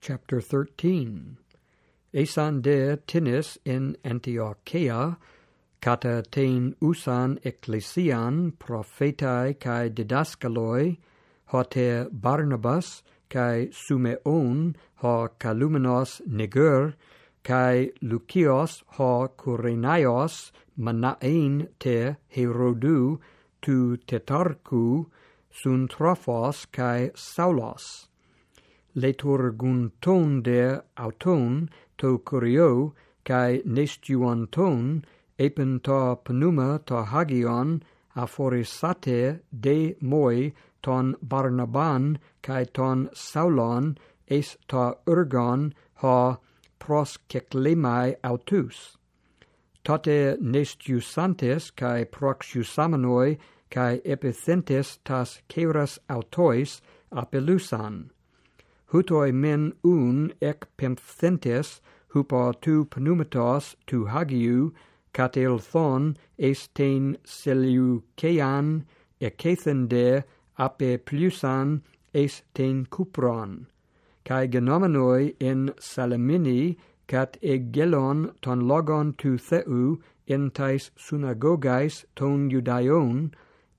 chapter 13. Esan de tinis in Antiochia, kata tein usan ecclesian prophetae kai didaskaloi, hote Barnabas kai Sumeon ha Kalumenos neger, kai Lucios ha Kurenaios manaein te Herodu tu Tetarku sun trophos kai saulos leturgunton der auton to kurio kai nestuanton epen ta pneuma ta hagion aphorisate de moi ton barnaban kai ton saulon es ta urgon ha proskeklemai autus. Tate nestiusantes kai proxusamenoi kai epithentes tas keras autois apelusan hutoi men un ec penthentes hupa tu pneumatos tu hagiu catelthon estein seleuceian ecethen de ape plusan estein cupron. Kai genomenoi in salamini cat egelon ton logon tu theu entais synagogais ton judaion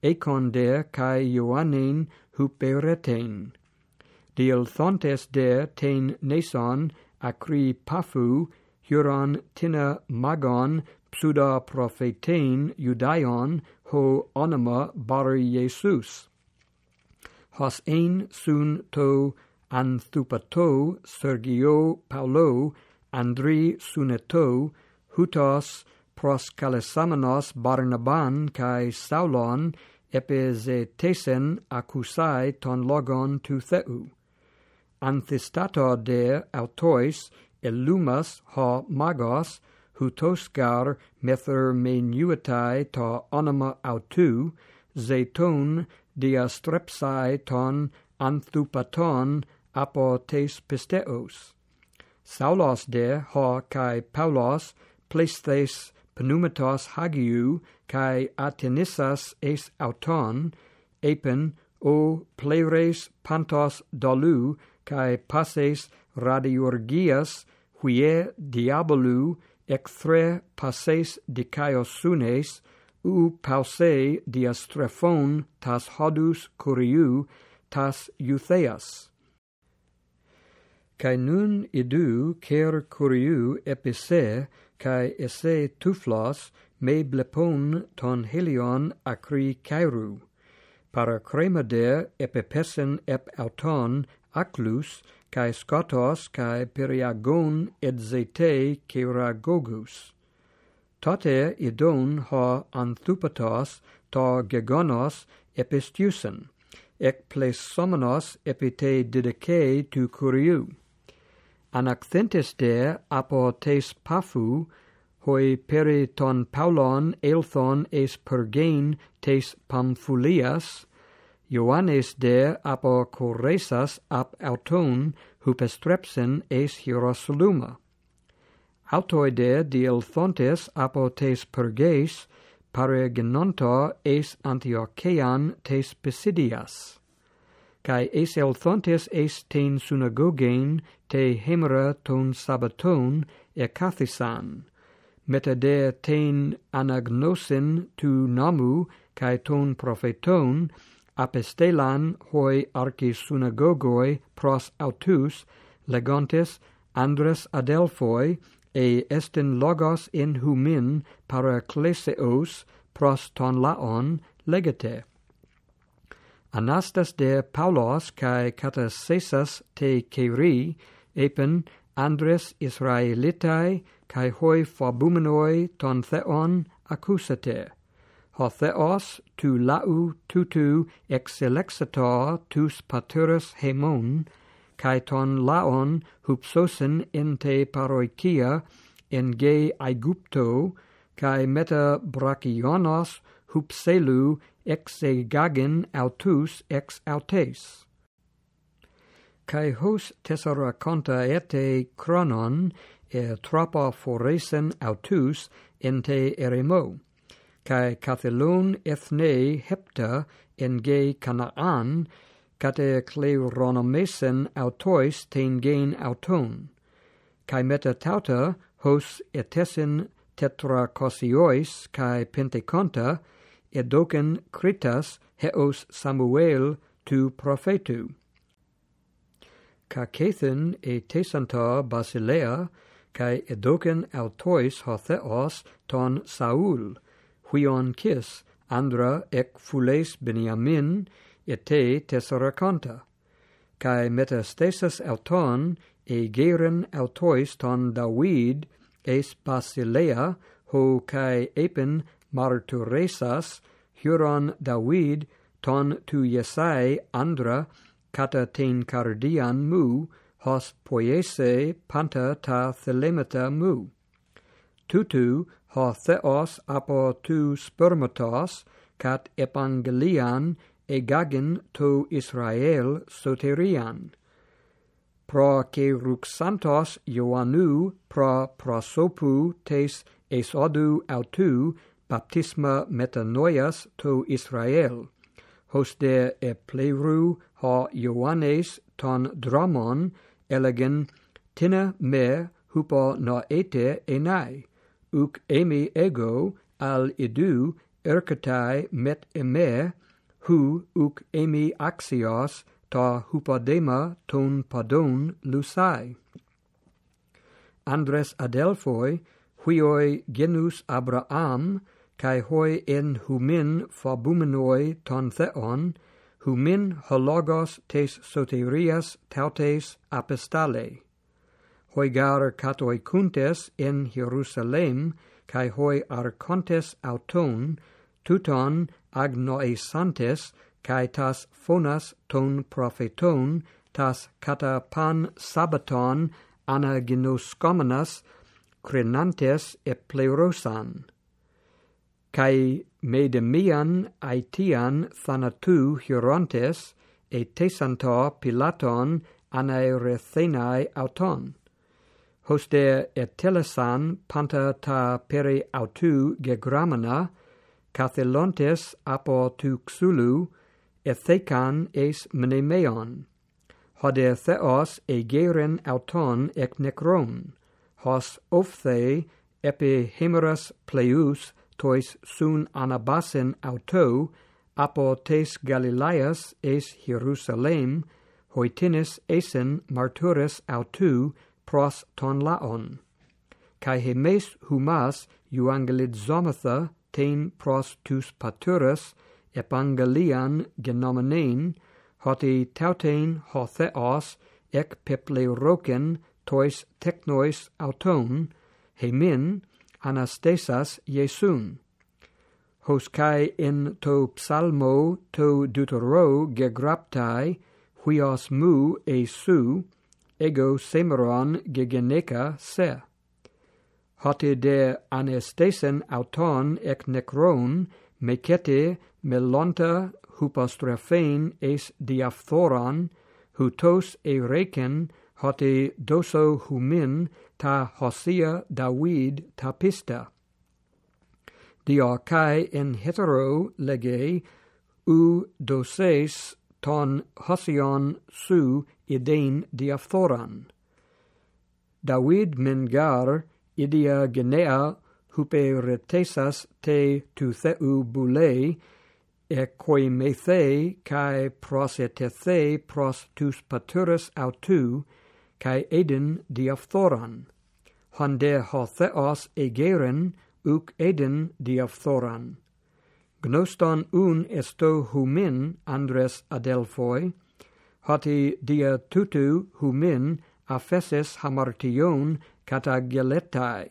econ de kai ioannein huperetein. Dielthontes de ten nason acri paphu huron tina magon pseudo prophetein judaion ho onoma bar Jesus. Hos ein sun to anthupato Sergio Paulo Andri suneto hutos proskalesamenos Barnaban kai Saulon epizetesen accusai ton logon tu theu anthistato de autois illumas ha magos hutosgar methermenuitai ta onoma autu zeton diastrepsai ton anthupaton apotes pisteos saulos de ha kai paulos plestes pneumatos hagiu kai atenissas es auton epen o pleres pantos dolu cae passes radiurgias, huie diabolu extre passes dicaios u pause diastrephon tas hodus curiu tas eutheas. Cae nun idu cer curiu epise, cae esse tuflos me blepon ton helion acri caeru. Paracremade epipesen ep auton Aclus, cae Scotos, cae Periagon et Zetei Ceragogus. Tote idon ho Anthupatos to Gegonos epistusen, ec plesomenos epite didike tu curiu. Anaxentis de apo tes Paphu, hoi peri ton Paulon elthon es pergain tes Pamphulias, Ioannes de apocoresas ap auton hupestrepsen es Hierosoluma. Autoi de Dielthontes apo tes Perges paregenonta es Antiochean tes Pisidias. Cae es Elthontes es ten synagogen te hemera ton sabaton ecathisan meta de ten anagnosin tu namu kai ton propheton apostelan hoi archi synagogoi pros autus legontes andres adelphoi e estin logos in humin parakleseos pros ton laon legete. Anastas de paulos kai katasesas te keri epen andres israelitai kai hoi fabumenoi ton theon accusate Otheos tu lau tutu exelexitor tus paturus hemon, kai ton laon hupsosin in te paroikia, en ge aigupto, kai meta brachionos hupselu exegagen autus ex autes. Kai hos tessera conta ete chronon, e tropa foresen autus ente eremo kai Cathelon ethne hepta en ge Canaan kate kleronomesen autois ten gain auton. Kai meta tauta hos etesin tetracosiois kai penteconta edoken kritas heos samuel tu profetu kakethen e tesanta basilea kai edoken autois hotheos ton saul huion kis Andra ec fules Beniamin, et te tesseraconta, cae metastasis auton e geren autois ton David es Basilea ho cae epen marturesas huron David ton tu Jesai Andra cata ten cardian mu hos poiese panta ta thelemata mu. Tutu ho theos apo tu spermatos cat evangelian egagin to Israel soterian. Pro che ruxantos Ioannu pro prosopu tes esodu autu baptisma metanoias to Israel. Hoste pleru ha Ioannes ton dramon elegin tina me hupo noete enai uc emi ego al idu erkatai met eme, hu uc emi axios ta hupadema ton padon lusai. Andres Adelphoi, huioi genus Abraham, kai hoi en humin fabumenoi ton theon, humin hologos tes soterias tautes apostalei hoigar catoi cuntes in Hierusalem, cae hoi arcontes auton, tuton agnoesantes, cae tas phonas ton propheton, tas cata pan sabbaton anaginoscomenas, crenantes me Cae medemian aetian thanatu hierontes, e tesanto pilaton anaerethenae auton hoste telesan panta ta peri autu gegramana, kathelontes apo et thecan es mnemeon. Hode theos egeren auton ek necron. Hos ofthe epi hemeras pleus tois sun anabasen auto apo tes galileas es hierusalem hoitinis esen martures autu pros ton laon. Kai hemes humas euangelizomatha ten pros tus paturus epangelian genomenein, hoti tautein ho theos ek pepleurocen tois technois auton, hemin anastasas Iesun. Hos kai en to psalmo to deutero gegraptai, huios mu e su, ego semeron gegeneca se. Hote de anestesen auton ec necron mecete melonta hupostrephein es diaphthoron, hutos e reken hote doso humin ta hosia David tapista. kai in hetero lege u doses ton hosion su idein diaphthoran. David mengar idia genea hupe retesas te tu theu bule, e koi me the kai prosete the pros tus paturus autu, kai eden diaphthoran. Honde ho theos egeren, uc eden diaphthoran. Gnoston un esto humin Andres Adelphoi, hoti dia tutu humin aphesis hamartion catageletai.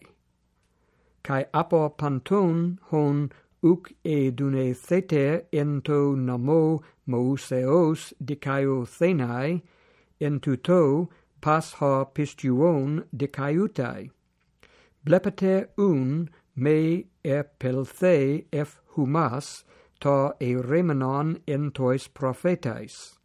Kai apo panton hon uk e dune thete ento namo mouseos dikaio thenai, entuto pas ha pistuon dicaiutai. Blepete un me e pelthe f humas ta eiremenon entois prophetais.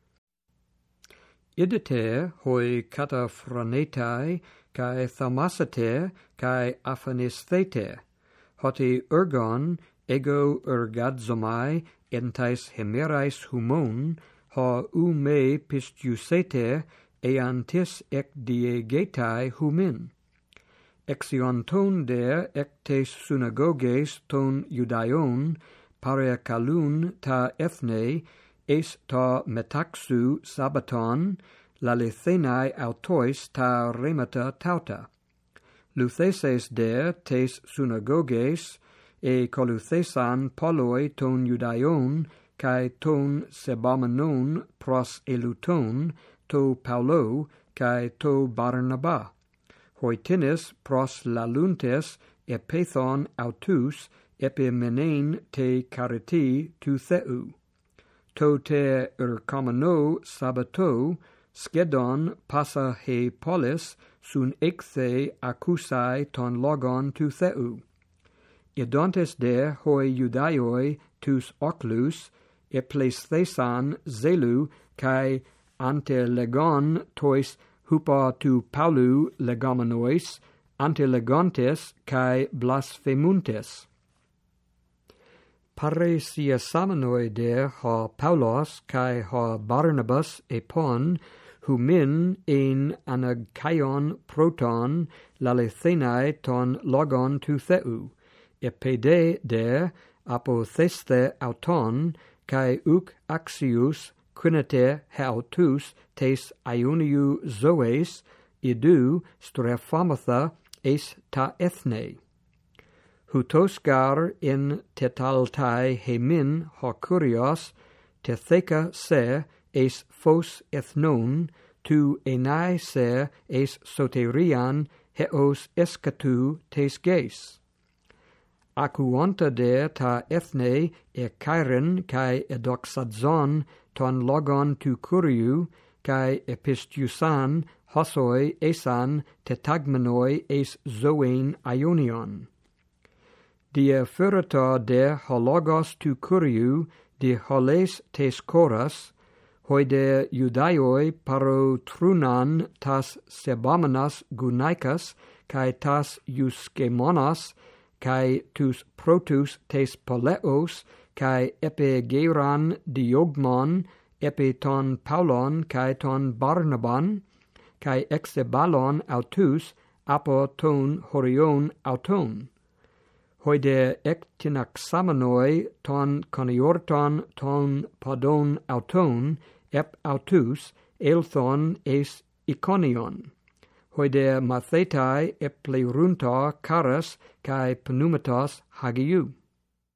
Idete hoi cataphronetai kai thamasate kai aphanisthete, hoti ergon ego ergadzomai entais hemerais humon, ha u me pistiusete eantis ec diegetai humin. Exionton de ectes synagoges ton Judaion pare calun ta ethne es ta metaxu sabaton lalethenai autois ta remata tauta. Lutheses de tes synagoges e coluthesan poloi ton Judaion cae ton Sebamenon pros eluton to Paulo cae to Barnaba hoitinis pros laluntes epethon autus epimenein te cariti tu theu. To te ercomeno sabato skedon passa he polis sun ecthe accusai ton logon tu theu. Idontes de hoi judaioi tus oclus eplesthesan zelu cae ante legon tois hupa tu paulu legamenois, antelegantes kai blasphemuntes. Pare sia samenoide ha Paulos kai ha Barnabas epon, hu min ein anagkaion proton lalethenai ton logon tu theu, epede de apotheste auton, kai uk axius quinete heautus tes ioniu zoes idu strephamatha es ta ethne. Hutosgar in tetaltai hemin hocurios tetheca se es phos ethnon tu enai se es soterian heos escatu tes geis. Acuanta de ta ethne e kairen cae edoxadzon ton logon tu curiu, kai epistiusan hosoi esan tetagmenoi es zoein aionion. Die furata de hologos tu curiu, de holes tes coras, hoide judaioi parotrunan tas sebamenas gunaicas, kai tas iuskemonas, kai tus protus tes poleos, kai epigeiran diogmon epeton paulon kai ton barnaban kai exebalon autus apo ton horion auton hoide ectinaxamenoi ton coniorton ton podon auton ep autus elthon es iconion. Hoide mathetai epleurunta caras kai pneumatos hagiu.